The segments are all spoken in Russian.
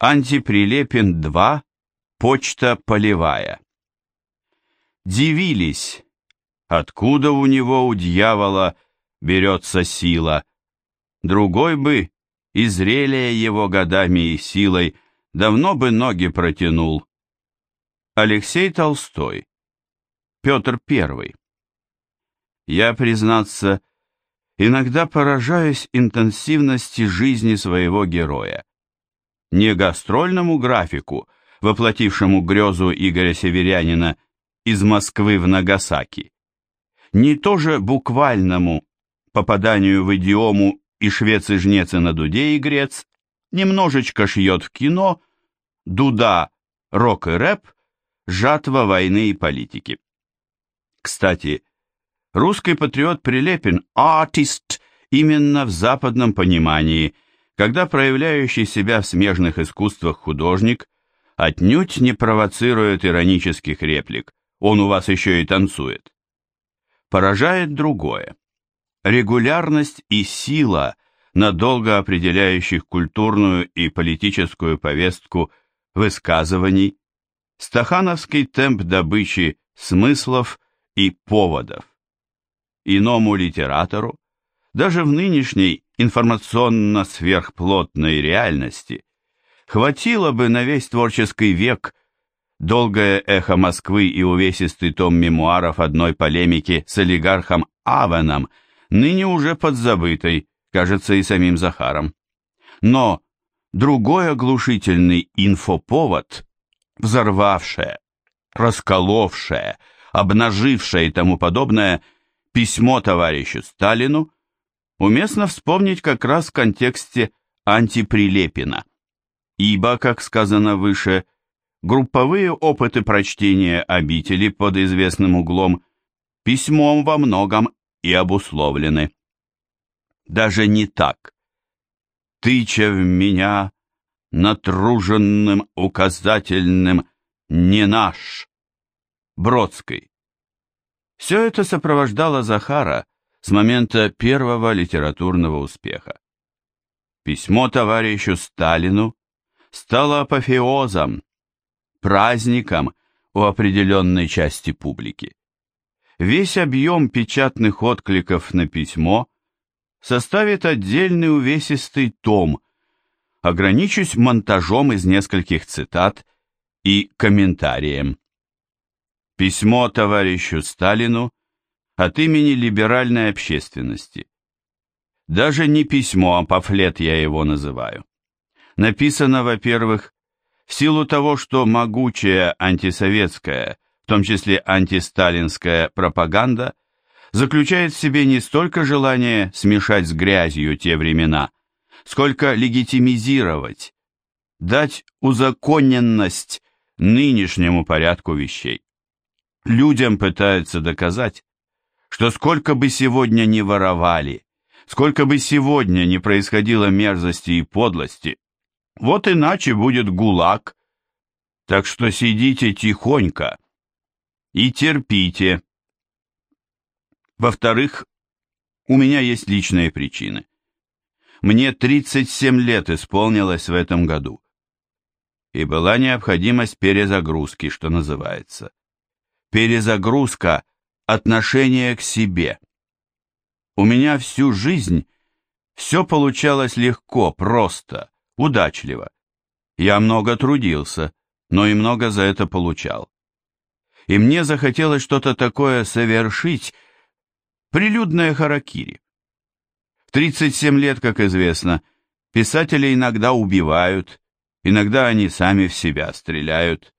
Антиприлепин-2, почта полевая. Дивились, откуда у него, у дьявола, берется сила. Другой бы, и зрелее его годами и силой, давно бы ноги протянул. Алексей Толстой. Петр I. Я, признаться, иногда поражаюсь интенсивности жизни своего героя. Не гастрольному графику, воплотившему грезу Игоря Северянина из Москвы в Нагасаки, не тоже буквальному попаданию в идиому и швец и жнец и на дуде игрец, немножечко шьет в кино, дуда, рок и рэп, жатва войны и политики. Кстати, русский патриот Прилепин – артист именно в западном понимании, когда проявляющий себя в смежных искусствах художник отнюдь не провоцирует иронических реплик, он у вас еще и танцует. Поражает другое. Регулярность и сила надолго определяющих культурную и политическую повестку высказываний, стахановский темп добычи смыслов и поводов. Иному литератору, даже в нынешней информационно-сверхплотной реальности, хватило бы на весь творческий век долгое эхо Москвы и увесистый том мемуаров одной полемики с олигархом Авеном, ныне уже подзабытой, кажется, и самим Захаром. Но другой оглушительный инфоповод, взорвавшее, расколовшее, обнажившее и тому подобное письмо товарищу Сталину, уместно вспомнить как раз в контексте антиприлепина. Ибо, как сказано выше, групповые опыты прочтения обители под известным углом письмом во многом и обусловлены. Даже не так. Тыча в меня натруженным указательным «не наш» Бродской. Все это сопровождало Захара с момента первого литературного успеха. Письмо товарищу Сталину стало апофеозом, праздником у определенной части публики. Весь объем печатных откликов на письмо составит отдельный увесистый том, ограничусь монтажом из нескольких цитат и комментарием. Письмо товарищу Сталину от имени либеральной общественности. Даже не письмо, а памфлет я его называю. Написано, во-первых, в силу того, что могучая антисоветская в том числе антисталинская пропаганда, заключает в себе не столько желание смешать с грязью те времена, сколько легитимизировать, дать узаконенность нынешнему порядку вещей. Людям пытаются доказать, что сколько бы сегодня ни воровали, сколько бы сегодня ни происходило мерзости и подлости, вот иначе будет гулаг. Так что сидите тихонько и терпите. Во-вторых, у меня есть личные причины. Мне 37 лет исполнилось в этом году. И была необходимость перезагрузки, что называется. Перезагрузка отношения к себе. У меня всю жизнь все получалось легко, просто, удачливо. Я много трудился, но и много за это получал и мне захотелось что-то такое совершить, прилюдное харакири. В 37 лет, как известно, писатели иногда убивают, иногда они сами в себя стреляют.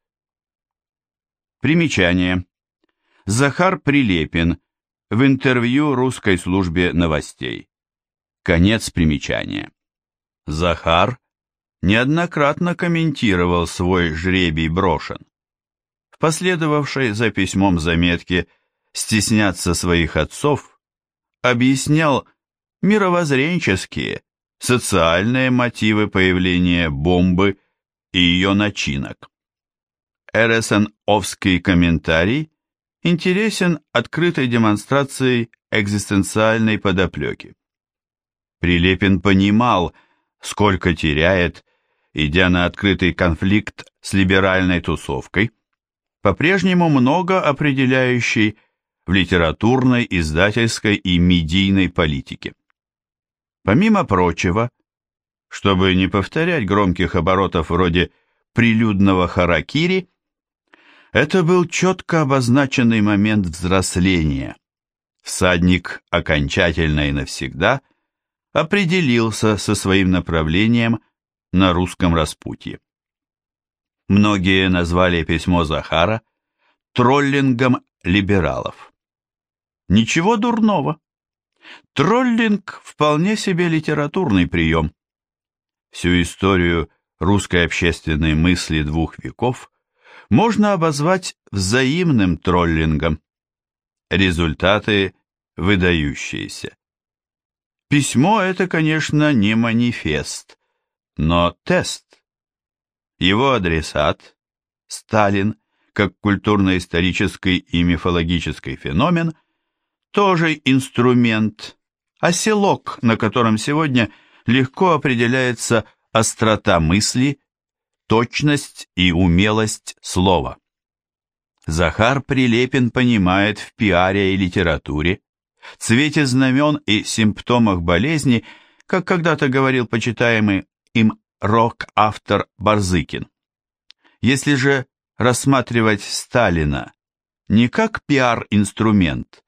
Примечание. Захар Прилепин в интервью русской службе новостей. Конец примечания. Захар неоднократно комментировал свой жребий брошен последовавшей за письмом заметке «Стесняться своих отцов», объяснял мировоззренческие, социальные мотивы появления бомбы и ее начинок. РСН-овский комментарий интересен открытой демонстрацией экзистенциальной подоплеки. Прилепин понимал, сколько теряет, идя на открытый конфликт с либеральной тусовкой, по-прежнему много определяющей в литературной, издательской и медийной политике. Помимо прочего, чтобы не повторять громких оборотов вроде прилюдного харакири, это был четко обозначенный момент взросления. Всадник окончательно и навсегда определился со своим направлением на русском распутье. Многие назвали письмо Захара троллингом либералов. Ничего дурного. Троллинг вполне себе литературный прием. Всю историю русской общественной мысли двух веков можно обозвать взаимным троллингом. Результаты выдающиеся. Письмо это, конечно, не манифест, но тест. Его адресат, Сталин, как культурно-исторический и мифологический феномен, тоже инструмент, оселок, на котором сегодня легко определяется острота мысли, точность и умелость слова. Захар Прилепин понимает в пиаре и литературе, цвете знамен и симптомах болезни, как когда-то говорил почитаемый им рок-автор Барзыкин. Если же рассматривать Сталина не как пиар-инструмент,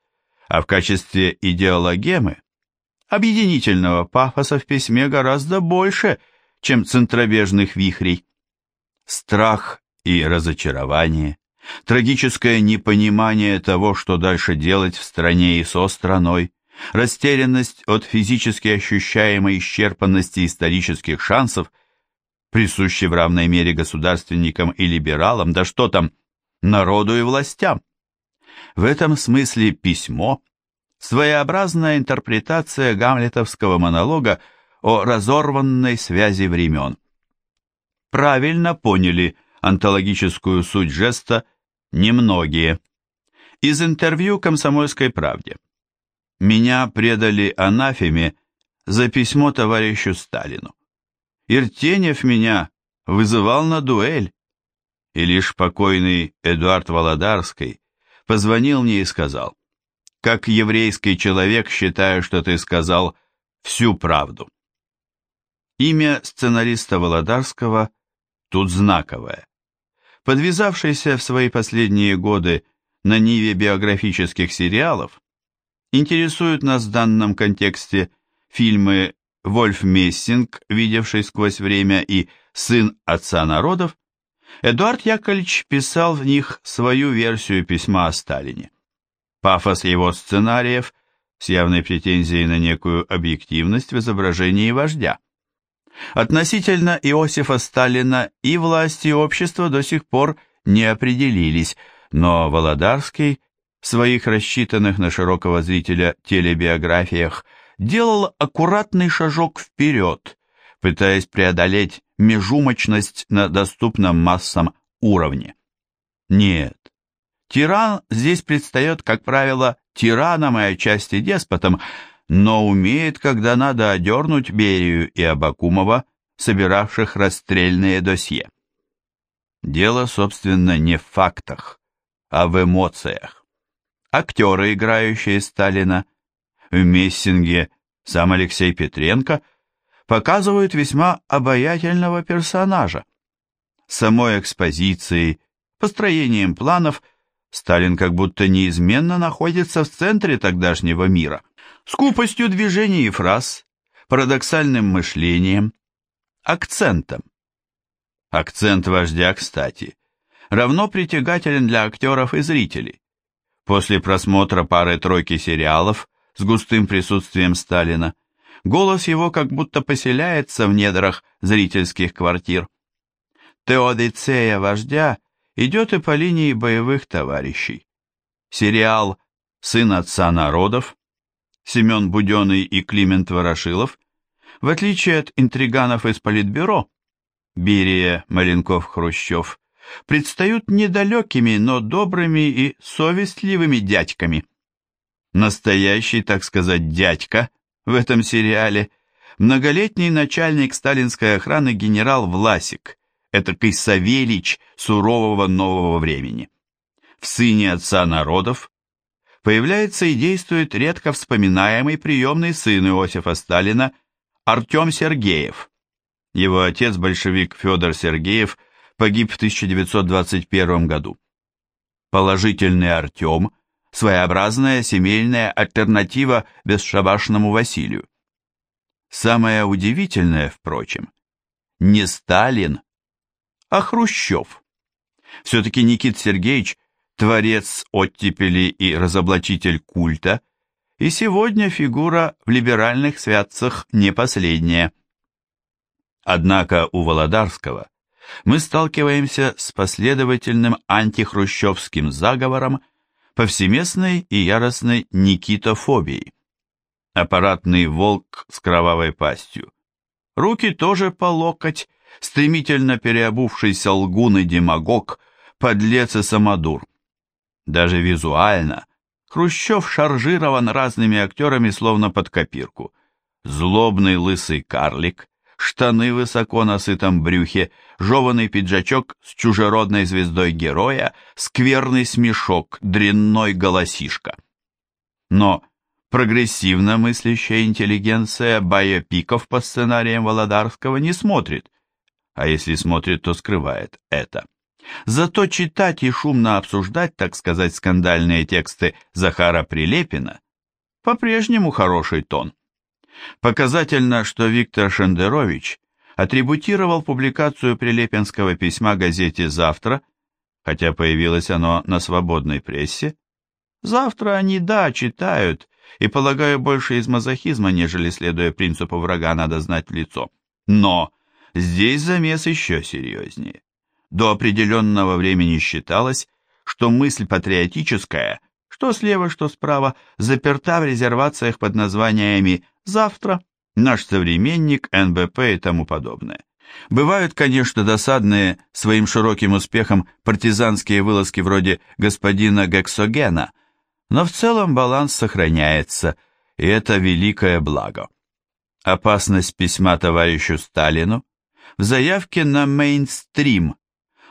а в качестве идеологемы, объединительного пафоса в письме гораздо больше, чем центробежных вихрей. Страх и разочарование, трагическое непонимание того, что дальше делать в стране и со страной, растерянность от физически ощущаемой исчерпанности исторических шансов, присущи в равной мере государственникам и либералам, да что там, народу и властям. В этом смысле письмо – своеобразная интерпретация гамлетовского монолога о разорванной связи времен. Правильно поняли онтологическую суть жеста немногие. Из интервью «Комсомольской правде». Меня предали анафеме за письмо товарищу Сталину. Иртенев меня вызывал на дуэль, и лишь покойный Эдуард Володарский позвонил мне и сказал, «Как еврейский человек считаю, что ты сказал всю правду». Имя сценариста Володарского тут знаковое. Подвязавшийся в свои последние годы на ниве биографических сериалов, интересуют нас в данном контексте фильмы «Вольф Мессинг, видевший сквозь время» и «Сын отца народов», Эдуард Яковлевич писал в них свою версию письма о Сталине. Пафос его сценариев с явной претензией на некую объективность в изображении вождя. Относительно Иосифа Сталина и власти и общество до сих пор не определились, но Володарский в своих рассчитанных на широкого зрителя телебиографиях делал аккуратный шажок вперед, пытаясь преодолеть межумочность на доступном массам уровне. Нет, тиран здесь предстает, как правило, тираном и отчасти деспотом, но умеет, когда надо одернуть Берию и Абакумова, собиравших расстрельные досье. Дело, собственно, не в фактах, а в эмоциях. Актеры, играющие Сталина, в Мессинге сам Алексей Петренко, показывают весьма обаятельного персонажа. Самой экспозицией, построением планов Сталин как будто неизменно находится в центре тогдашнего мира – скупостью движений и фраз, парадоксальным мышлением, акцентом. Акцент вождя, кстати, равно притягателен для актеров и зрителей. После просмотра пары-тройки сериалов с густым присутствием Сталина, голос его как будто поселяется в недрах зрительских квартир. Теодицея вождя идет и по линии боевых товарищей. Сериал «Сын отца народов» Семен Буденный и Климент Ворошилов, в отличие от интриганов из Политбюро, Берия, Маленков, Хрущев, предстают недалекими, но добрыми и совестливыми дядьками. Настоящий, так сказать, дядька в этом сериале многолетний начальник сталинской охраны генерал Власик, этакий Савельич сурового нового времени. В «Сыне отца народов» появляется и действует редко вспоминаемый приемный сын Иосифа Сталина Артем Сергеев. Его отец, большевик Федор Сергеев, погиб в 1921 году. Положительный Артем – своеобразная семейная альтернатива бесшабашному Василию. Самое удивительное, впрочем, не Сталин, а Хрущев. Все-таки Никит Сергеевич – творец оттепели и разоблачитель культа, и сегодня фигура в либеральных святцах не последняя. Однако у Володарского мы сталкиваемся с последовательным антихрущевским заговором повсеместной и яростной никитофобией. Аппаратный волк с кровавой пастью. Руки тоже по локоть, стремительно переобувшийся лгун и демагог, подлец и самодур. Даже визуально Хрущев шаржирован разными актерами словно под копирку. Злобный лысый карлик, штаны высоко на сытом брюхе, жеванный пиджачок с чужеродной звездой героя, скверный смешок, дрянной голосишка. Но прогрессивно мыслящая интеллигенция байопиков по сценариям Володарского не смотрит, а если смотрит, то скрывает это. Зато читать и шумно обсуждать, так сказать, скандальные тексты Захара Прилепина по-прежнему хороший тон. Показательно, что Виктор Шендерович атрибутировал публикацию Прилепинского письма газете «Завтра», хотя появилось оно на свободной прессе. Завтра они, да, читают, и, полагаю, больше из мазохизма, нежели следуя принципу врага надо знать в лицо. Но здесь замес еще серьезнее. До определенного времени считалось, что мысль патриотическая, что слева, что справа, заперта в резервациях под названиями «Завтра», «Наш современник», «НБП» и тому подобное. Бывают, конечно, досадные своим широким успехом партизанские вылазки вроде господина Гексогена, но в целом баланс сохраняется, и это великое благо. Опасность письма товарищу Сталину в заявке на мейнстрим,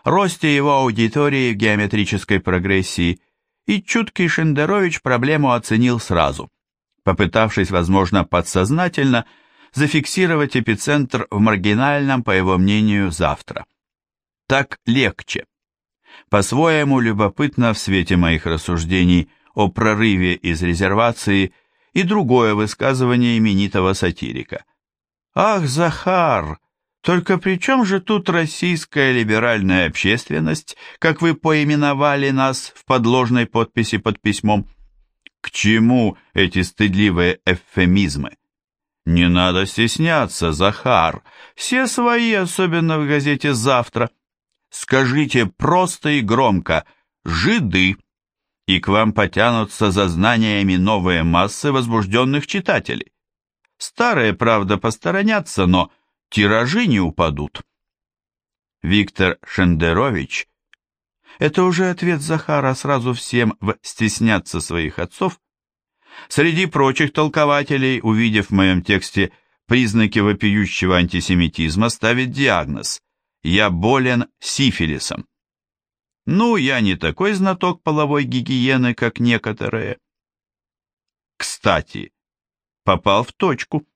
росте его аудитории в геометрической прогрессии, и чуткий Шендерович проблему оценил сразу попытавшись, возможно, подсознательно зафиксировать эпицентр в маргинальном, по его мнению, завтра. Так легче. По-своему любопытно в свете моих рассуждений о прорыве из резервации и другое высказывание именитого сатирика. «Ах, Захар, только при чем же тут российская либеральная общественность, как вы поименовали нас в подложной подписи под письмом?» К чему эти стыдливые эвфемизмы? Не надо стесняться, Захар. Все свои, особенно в газете «Завтра». Скажите просто и громко «жиды», и к вам потянутся за знаниями новые массы возбужденных читателей. Старые, правда, посторонятся, но тиражи не упадут. Виктор Шендерович это уже ответ Захара сразу всем в «стесняться своих отцов». Среди прочих толкователей, увидев в моем тексте признаки вопиющего антисемитизма, ставит диагноз «Я болен сифилисом». Ну, я не такой знаток половой гигиены, как некоторые. Кстати, попал в точку.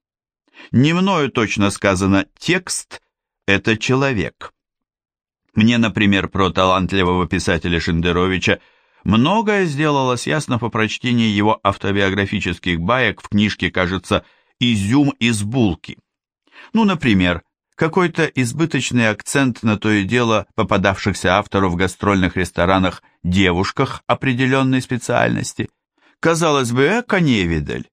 Не мною точно сказано «текст» — это человек. Мне, например, про талантливого писателя Шендеровича многое сделалось ясно по прочтении его автобиографических баек в книжке, кажется, «Изюм из булки». Ну, например, какой-то избыточный акцент на то и дело попадавшихся автору в гастрольных ресторанах девушках определенной специальности. Казалось бы, эко-невидаль.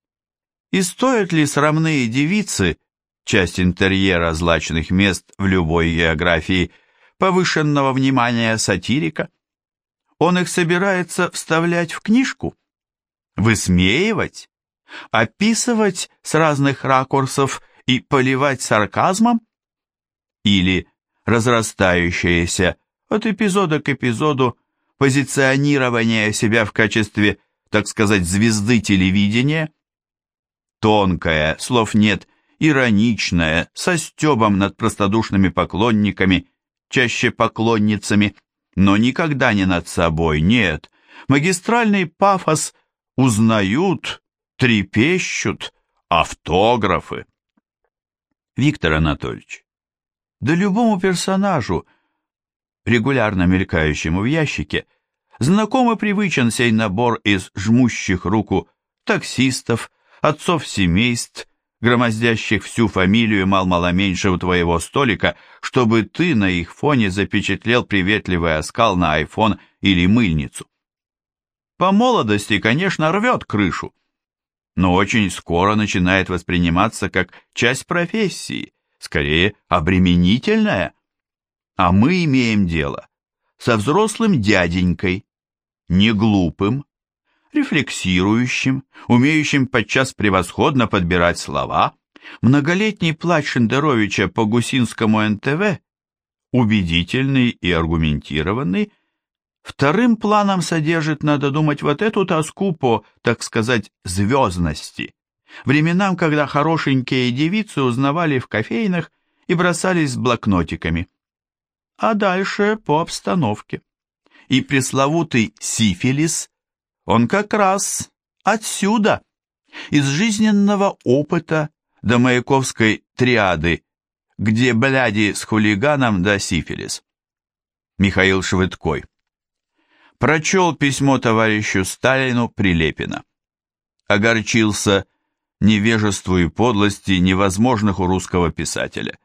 И стоят ли срамные девицы, часть интерьера злачных мест в любой географии – повышенного внимания сатирика? Он их собирается вставлять в книжку? Высмеивать? Описывать с разных ракурсов и поливать сарказмом? Или разрастающееся от эпизода к эпизоду позиционирование себя в качестве, так сказать, звезды телевидения? Тонкая, слов нет, ироничное, со стебом над простодушными поклонниками, чаще поклонницами, но никогда не над собой, нет. Магистральный пафос узнают, трепещут, автографы. Виктор Анатольевич, да любому персонажу, регулярно мелькающему в ящике, знаком и привычен сей набор из жмущих руку таксистов, отцов семейств, громоздящих всю фамилию мал-мало меньше у твоего столика, чтобы ты на их фоне запечатлел приветливый оскал на айфон или мыльницу. По молодости, конечно, рвет крышу, но очень скоро начинает восприниматься как часть профессии, скорее обременительная. А мы имеем дело со взрослым дяденькой, не глупым, рефлексирующим, умеющим подчас превосходно подбирать слова, многолетний плач Шендеровича по гусинскому НТВ, убедительный и аргументированный, вторым планом содержит, надо думать, вот эту тоску по, так сказать, звездности, временам, когда хорошенькие девицы узнавали в кофейнах и бросались с блокнотиками. А дальше по обстановке. И пресловутый сифилис он как раз отсюда, из жизненного опыта до маяковской триады, где бляди с хулиганом да сифилис. Михаил Швыдкой. Прочел письмо товарищу Сталину Прилепина. Огорчился невежеству и подлости невозможных у русского писателя.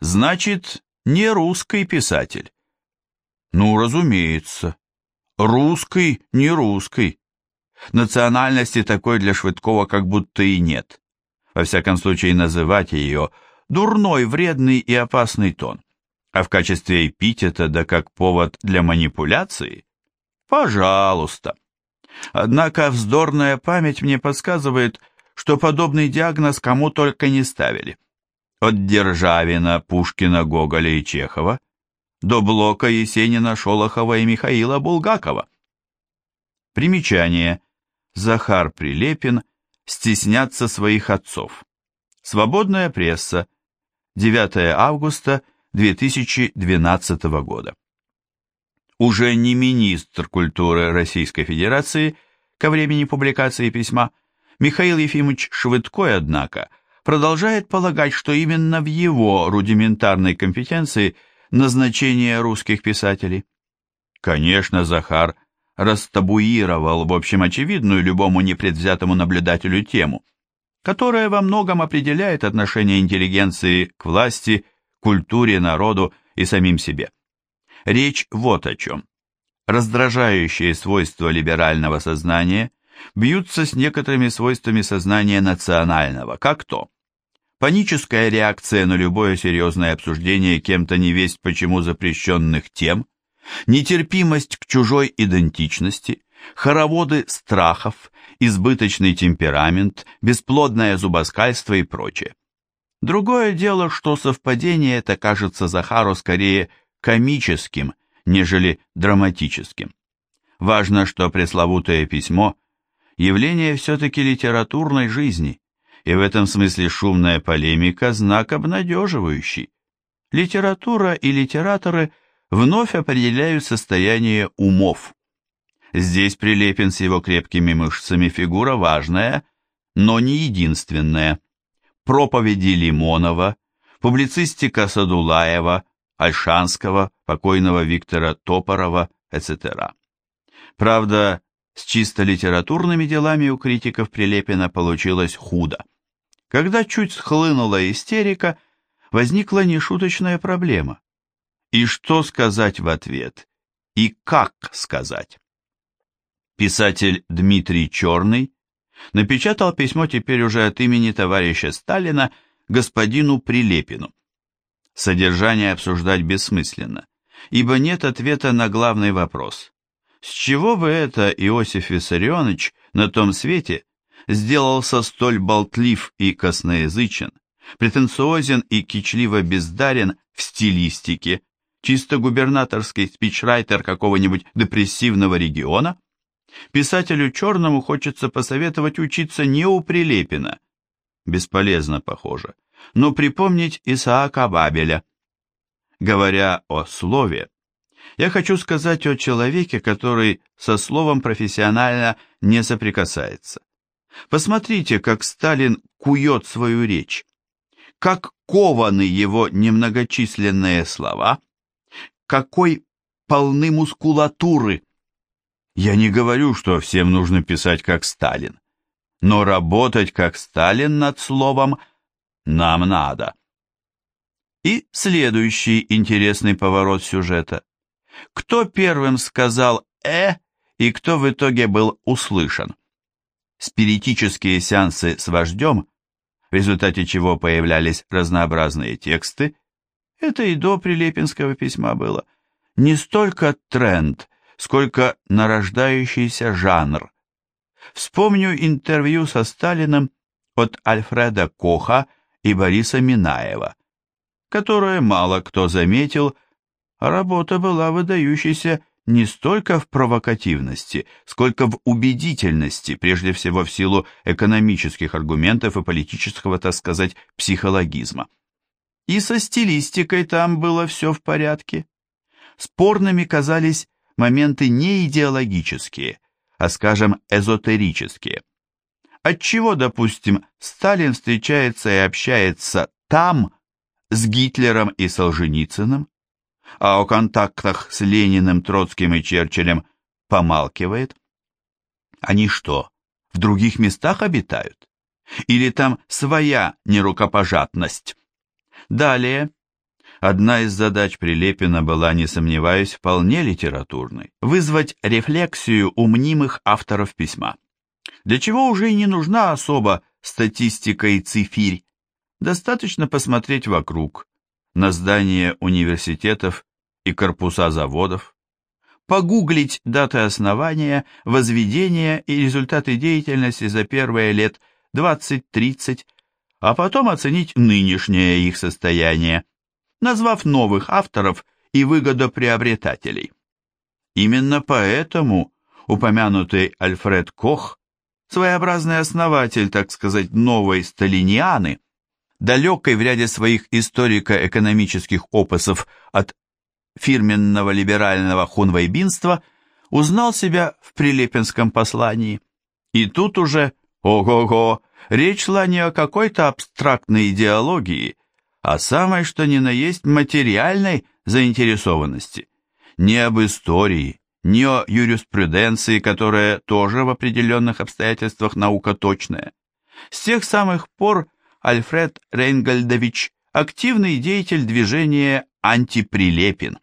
Значит, не русский писатель. Ну, разумеется. Русский, не русский. Национальности такой для Швыдкова как будто и нет. Во всяком случае, называть ее дурной, вредный и опасный тон. А в качестве эпитета, да как повод для манипуляции? Пожалуйста. Однако вздорная память мне подсказывает, что подобный диагноз кому только не ставили. От Державина, Пушкина, Гоголя и Чехова – до Блока, Есенина, Шолохова и Михаила Булгакова. Примечание. Захар Прилепин «Стесняться своих отцов». Свободная пресса. 9 августа 2012 года. Уже не министр культуры Российской Федерации ко времени публикации письма Михаил Ефимович Швыдкой, однако, продолжает полагать, что именно в его рудиментарной компетенции – назначение русских писателей. Конечно, Захар растабуировал, в общем, очевидную любому непредвзятому наблюдателю тему, которая во многом определяет отношение интеллигенции к власти, культуре, народу и самим себе. Речь вот о чем. Раздражающие свойства либерального сознания бьются с некоторыми свойствами сознания национального, как то паническая реакция на любое серьезное обсуждение кем-то невесть почему запрещенных тем, нетерпимость к чужой идентичности, хороводы страхов, избыточный темперамент, бесплодное зубоскальство и прочее. Другое дело, что совпадение это кажется Захару скорее комическим, нежели драматическим. Важно, что пресловутое письмо – явление все-таки литературной жизни, и в этом смысле шумная полемика – знак обнадеживающий. Литература и литераторы вновь определяют состояние умов. Здесь Прилепин с его крепкими мышцами фигура важная, но не единственная. Проповеди Лимонова, публицистика Садулаева, Альшанского, покойного Виктора Топорова, etc. Правда, с чисто литературными делами у критиков Прилепина получилось худо. Когда чуть схлынула истерика, возникла нешуточная проблема. И что сказать в ответ? И как сказать? Писатель Дмитрий Черный напечатал письмо теперь уже от имени товарища Сталина господину Прилепину. Содержание обсуждать бессмысленно, ибо нет ответа на главный вопрос. С чего бы это, Иосиф Виссарионович, на том свете сделался столь болтлив и косноязычен, претенциозен и кичливо бездарен в стилистике, чисто губернаторский спичрайтер какого-нибудь депрессивного региона? Писателю черному хочется посоветовать учиться не у Прилепина, бесполезно похоже, но припомнить Исаака Бабеля. Говоря о слове, я хочу сказать о человеке, который со словом профессионально не соприкасается. Посмотрите, как Сталин кует свою речь, как кованы его немногочисленные слова, какой полны мускулатуры. Я не говорю, что всем нужно писать как Сталин, но работать как Сталин над словом нам надо. И следующий интересный поворот сюжета. Кто первым сказал «э» и кто в итоге был услышан? Спиритические сеансы с вождем, в результате чего появлялись разнообразные тексты, это и до Прилепинского письма было, не столько тренд, сколько нарождающийся жанр. Вспомню интервью со Сталиным от Альфреда Коха и Бориса Минаева, которое мало кто заметил, а работа была выдающейся не столько в провокативности, сколько в убедительности, прежде всего в силу экономических аргументов и политического, так сказать, психологизма. И со стилистикой там было все в порядке. Спорными казались моменты не идеологические, а, скажем, эзотерические. Отчего, допустим, Сталин встречается и общается там с Гитлером и Солженицыным, а о контактах с Лениным, Троцким и Черчиллем помалкивает? Они что, в других местах обитают? Или там своя нерукопожатность? Далее. Одна из задач Прилепина была, не сомневаюсь, вполне литературной – вызвать рефлексию у мнимых авторов письма. Для чего уже и не нужна особо статистика и цифирь. Достаточно посмотреть вокруг, на здания университетов и корпуса заводов, погуглить даты основания, возведения и результаты деятельности за первые лет 20-30, а потом оценить нынешнее их состояние, назвав новых авторов и выгодоприобретателей. Именно поэтому упомянутый Альфред Кох, своеобразный основатель, так сказать, новой сталинианы, далекой в ряде своих историко-экономических опусов от фирменного либерального хунвейбинства, узнал себя в Прилепинском послании. И тут уже, ого-го, речь шла не о какой-то абстрактной идеологии, а самой что ни на есть материальной заинтересованности. Не об истории, не о юриспруденции, которая тоже в определенных обстоятельствах наука точная. С тех самых пор Альфред Рейнгольдович – активный деятель движения «Антиприлепин».